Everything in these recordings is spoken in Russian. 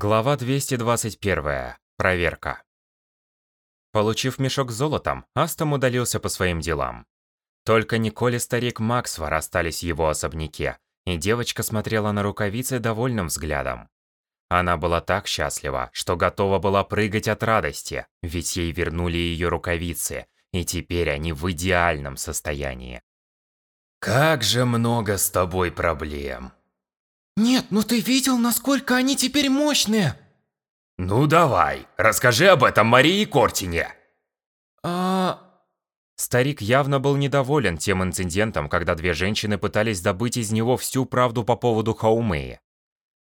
Глава 221. Проверка. Получив мешок с золотом, Астом удалился по своим делам. Только Николь и старик Максвар остались в его особняке, и девочка смотрела на рукавицы довольным взглядом. Она была так счастлива, что готова была прыгать от радости, ведь ей вернули ее рукавицы, и теперь они в идеальном состоянии. «Как же много с тобой проблем!» Нет, ну ты видел, насколько они теперь мощные? Ну давай, расскажи об этом Марии Кортине. А... Старик явно был недоволен тем инцидентом, когда две женщины пытались добыть из него всю правду по поводу Хаумеи.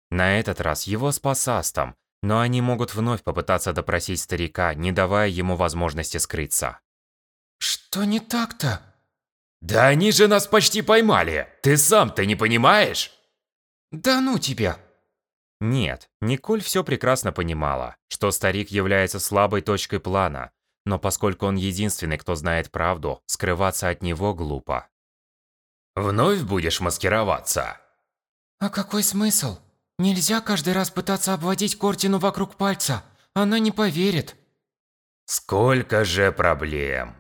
На этот раз его спас Астом, но они могут вновь попытаться допросить старика, не давая ему возможности скрыться. Что не так-то? Да они же нас почти поймали. Ты сам-то не понимаешь? Да ну тебя! Нет, Николь все прекрасно понимала, что старик является слабой точкой плана, но поскольку он единственный, кто знает правду, скрываться от него глупо. Вновь будешь маскироваться? А какой смысл? Нельзя каждый раз пытаться обводить Кортину вокруг пальца. Она не поверит. Сколько же проблем.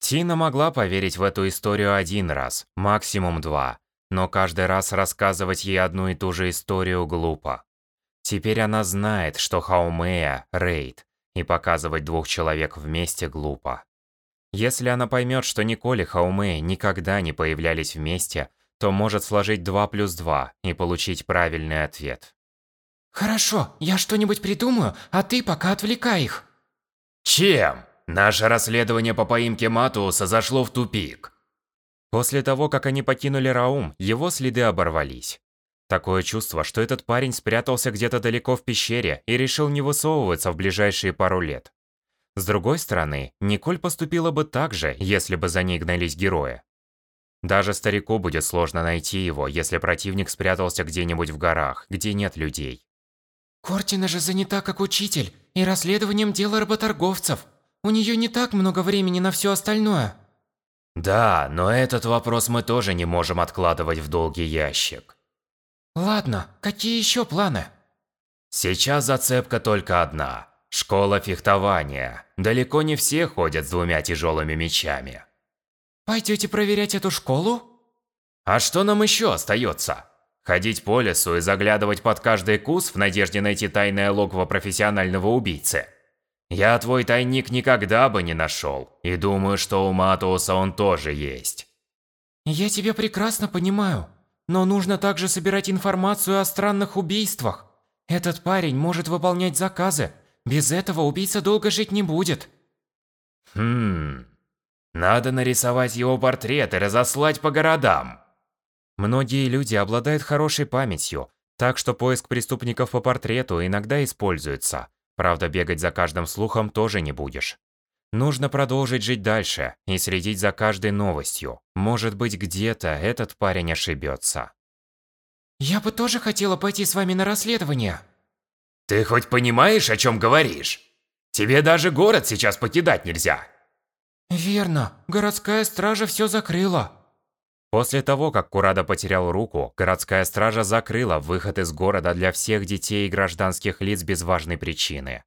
Тина могла поверить в эту историю один раз, максимум два, но каждый раз рассказывать ей одну и ту же историю глупо. Теперь она знает, что Хаумея – рейд, и показывать двух человек вместе глупо. Если она поймет, что Николь и Хаумея никогда не появлялись вместе, то может сложить 2 плюс 2 и получить правильный ответ. Хорошо, я что-нибудь придумаю, а ты пока отвлекай их. Чем? Наше расследование по поимке Матуса зашло в тупик. После того, как они покинули Раум, его следы оборвались. Такое чувство, что этот парень спрятался где-то далеко в пещере и решил не высовываться в ближайшие пару лет. С другой стороны, Николь поступила бы так же, если бы за ней гнались герои. Даже старику будет сложно найти его, если противник спрятался где-нибудь в горах, где нет людей. Кортина же занята как учитель и расследованием дела работорговцев. У нее не так много времени на все остальное. Да, но этот вопрос мы тоже не можем откладывать в долгий ящик. Ладно, какие еще планы? Сейчас зацепка только одна. Школа фехтования. Далеко не все ходят с двумя тяжелыми мечами. Пойдете проверять эту школу? А что нам еще остается? Ходить по лесу и заглядывать под каждый куст в надежде найти тайное логово профессионального убийцы? Я твой тайник никогда бы не нашел, и думаю, что у Матуса он тоже есть. Я тебя прекрасно понимаю, но нужно также собирать информацию о странных убийствах. Этот парень может выполнять заказы. Без этого убийца долго жить не будет. Хм. Надо нарисовать его портрет и разослать по городам. Многие люди обладают хорошей памятью, так что поиск преступников по портрету иногда используется. Правда, бегать за каждым слухом тоже не будешь. Нужно продолжить жить дальше и следить за каждой новостью. Может быть, где-то этот парень ошибется. Я бы тоже хотела пойти с вами на расследование. Ты хоть понимаешь, о чем говоришь? Тебе даже город сейчас покидать нельзя. Верно, городская стража все закрыла. После того, как Курада потерял руку, городская стража закрыла выход из города для всех детей и гражданских лиц без важной причины.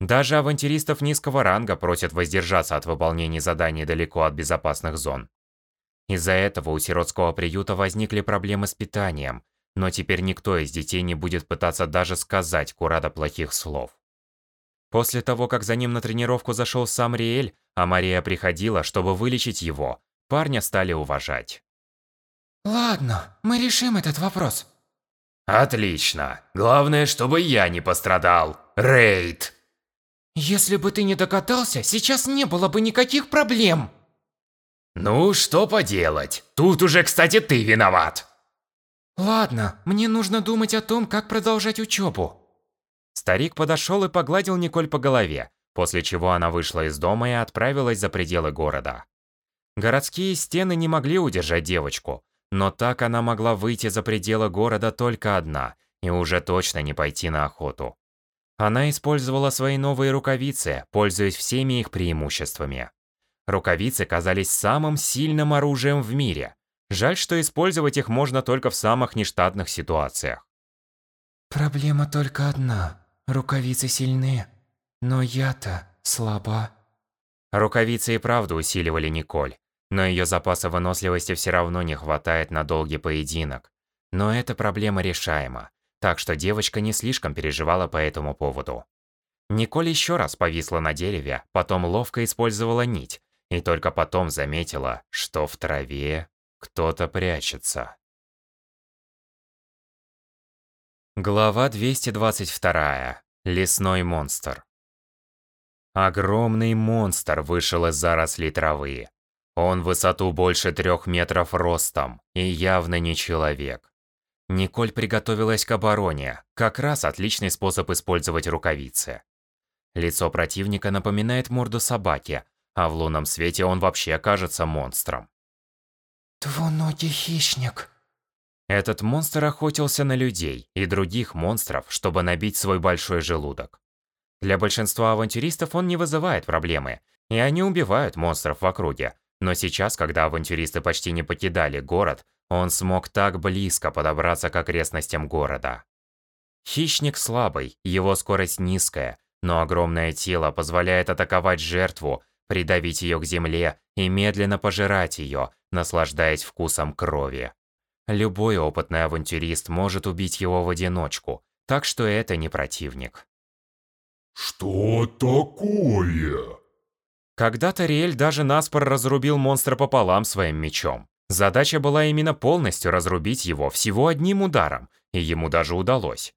Даже авантюристов низкого ранга просят воздержаться от выполнения заданий далеко от безопасных зон. Из-за этого у сиротского приюта возникли проблемы с питанием, но теперь никто из детей не будет пытаться даже сказать Курада плохих слов. После того, как за ним на тренировку зашел сам Риэль, а Мария приходила, чтобы вылечить его, Парня стали уважать. Ладно, мы решим этот вопрос. Отлично. Главное, чтобы я не пострадал. Рейд. Если бы ты не докатался, сейчас не было бы никаких проблем. Ну, что поделать. Тут уже, кстати, ты виноват. Ладно, мне нужно думать о том, как продолжать учебу. Старик подошел и погладил Николь по голове, после чего она вышла из дома и отправилась за пределы города. Городские стены не могли удержать девочку, но так она могла выйти за пределы города только одна и уже точно не пойти на охоту. Она использовала свои новые рукавицы, пользуясь всеми их преимуществами. Рукавицы казались самым сильным оружием в мире. Жаль, что использовать их можно только в самых нештатных ситуациях. Проблема только одна. Рукавицы сильны, но я-то слаба. Рукавицы и правда усиливали Николь, но ее запаса выносливости все равно не хватает на долгий поединок. Но эта проблема решаема, так что девочка не слишком переживала по этому поводу. Николь еще раз повисла на дереве, потом ловко использовала нить, и только потом заметила, что в траве кто-то прячется. Глава 222. Лесной монстр. Огромный монстр вышел из зарослей травы. Он высоту больше трех метров ростом и явно не человек. Николь приготовилась к обороне, как раз отличный способ использовать рукавицы. Лицо противника напоминает морду собаки, а в лунном свете он вообще кажется монстром. Двуногий хищник. Этот монстр охотился на людей и других монстров, чтобы набить свой большой желудок. Для большинства авантюристов он не вызывает проблемы, и они убивают монстров в округе. Но сейчас, когда авантюристы почти не покидали город, он смог так близко подобраться к окрестностям города. Хищник слабый, его скорость низкая, но огромное тело позволяет атаковать жертву, придавить ее к земле и медленно пожирать ее, наслаждаясь вкусом крови. Любой опытный авантюрист может убить его в одиночку, так что это не противник. Что такое? Когда-то Риэль даже наспор разрубил монстра пополам своим мечом. Задача была именно полностью разрубить его всего одним ударом, и ему даже удалось.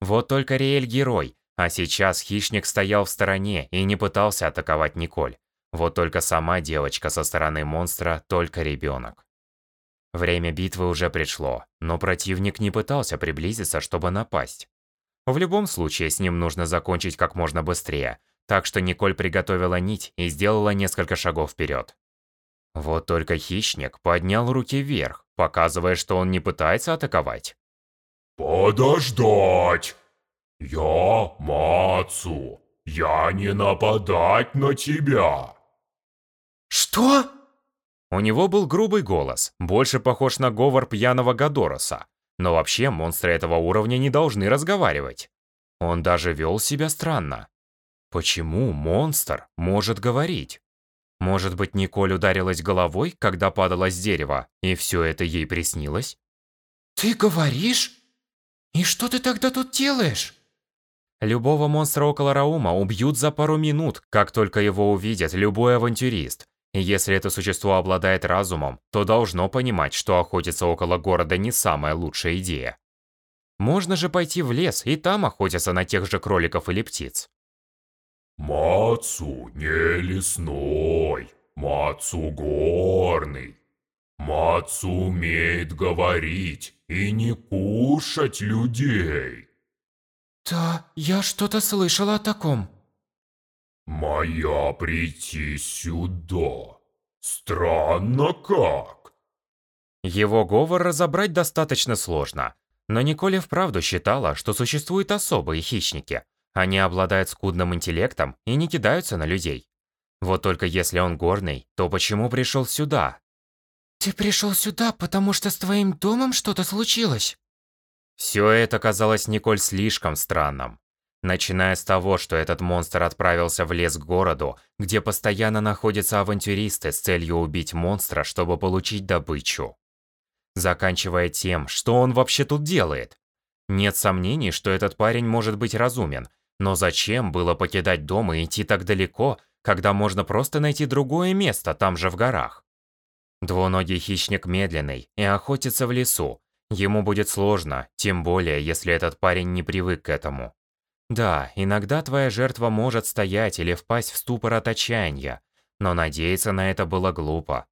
Вот только Риэль герой, а сейчас хищник стоял в стороне и не пытался атаковать Николь. Вот только сама девочка со стороны монстра только ребенок. Время битвы уже пришло, но противник не пытался приблизиться, чтобы напасть. В любом случае, с ним нужно закончить как можно быстрее, так что Николь приготовила нить и сделала несколько шагов вперед. Вот только хищник поднял руки вверх, показывая, что он не пытается атаковать. «Подождать! Я Мацу, я не нападать на тебя!» Что? У него был грубый голос, больше похож на говор пьяного Гадороса. Но вообще монстры этого уровня не должны разговаривать. Он даже вел себя странно. Почему монстр может говорить? Может быть, Николь ударилась головой, когда падала с дерева, и все это ей приснилось? Ты говоришь? И что ты тогда тут делаешь? Любого монстра около Раума убьют за пару минут, как только его увидит любой авантюрист. И если это существо обладает разумом, то должно понимать, что охотиться около города не самая лучшая идея. Можно же пойти в лес и там охотиться на тех же кроликов или птиц. Мацу не лесной, Мацу горный. Мацу умеет говорить и не кушать людей. Да, я что-то слышала о таком. Моя прийти сюда. Странно как. Его говор разобрать достаточно сложно. Но Николе вправду считала, что существуют особые хищники. Они обладают скудным интеллектом и не кидаются на людей. Вот только если он горный, то почему пришел сюда? Ты пришел сюда, потому что с твоим домом что-то случилось? Все это казалось Николь слишком странным. Начиная с того, что этот монстр отправился в лес к городу, где постоянно находятся авантюристы с целью убить монстра, чтобы получить добычу. Заканчивая тем, что он вообще тут делает. Нет сомнений, что этот парень может быть разумен, но зачем было покидать дом и идти так далеко, когда можно просто найти другое место там же в горах? Двуногий хищник медленный и охотится в лесу. Ему будет сложно, тем более, если этот парень не привык к этому. Да, иногда твоя жертва может стоять или впасть в ступор от отчаяния, но надеяться на это было глупо.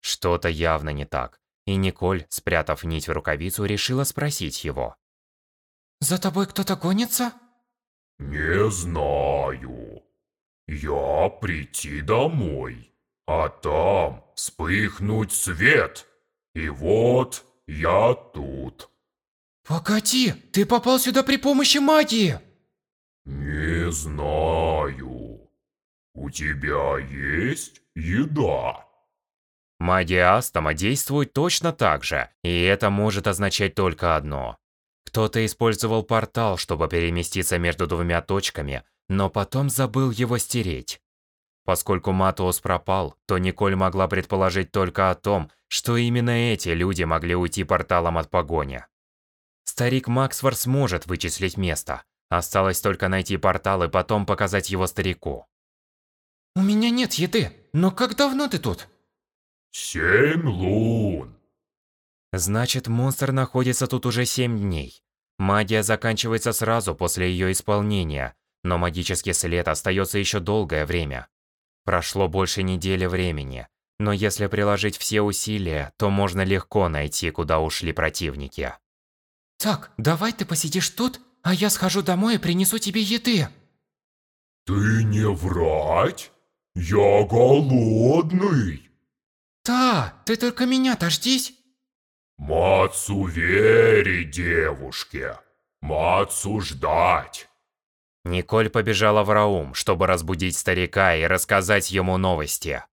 Что-то явно не так, и Николь, спрятав нить в рукавицу, решила спросить его. «За тобой кто-то гонится?» Не знаю. Я прийти домой, а там вспыхнуть свет. И вот я тут. Погоди, ты попал сюда при помощи магии! Не знаю. У тебя есть еда? Магия Астома действует точно так же, и это может означать только одно. Кто-то использовал портал, чтобы переместиться между двумя точками, но потом забыл его стереть. Поскольку Матуос пропал, то Николь могла предположить только о том, что именно эти люди могли уйти порталом от погони. Старик Максвар сможет вычислить место. Осталось только найти портал и потом показать его старику. У меня нет еды, но как давно ты тут? Семь лун. Значит, монстр находится тут уже семь дней. Магия заканчивается сразу после ее исполнения, но магический след остается еще долгое время. Прошло больше недели времени, но если приложить все усилия, то можно легко найти, куда ушли противники. Так, давай ты посидишь тут, а я схожу домой и принесу тебе еды. Ты не врать? Я голодный. Да, ты только меня дождись. Мацу вери девушке. Мацу ждать. Николь побежала в Раум, чтобы разбудить старика и рассказать ему новости.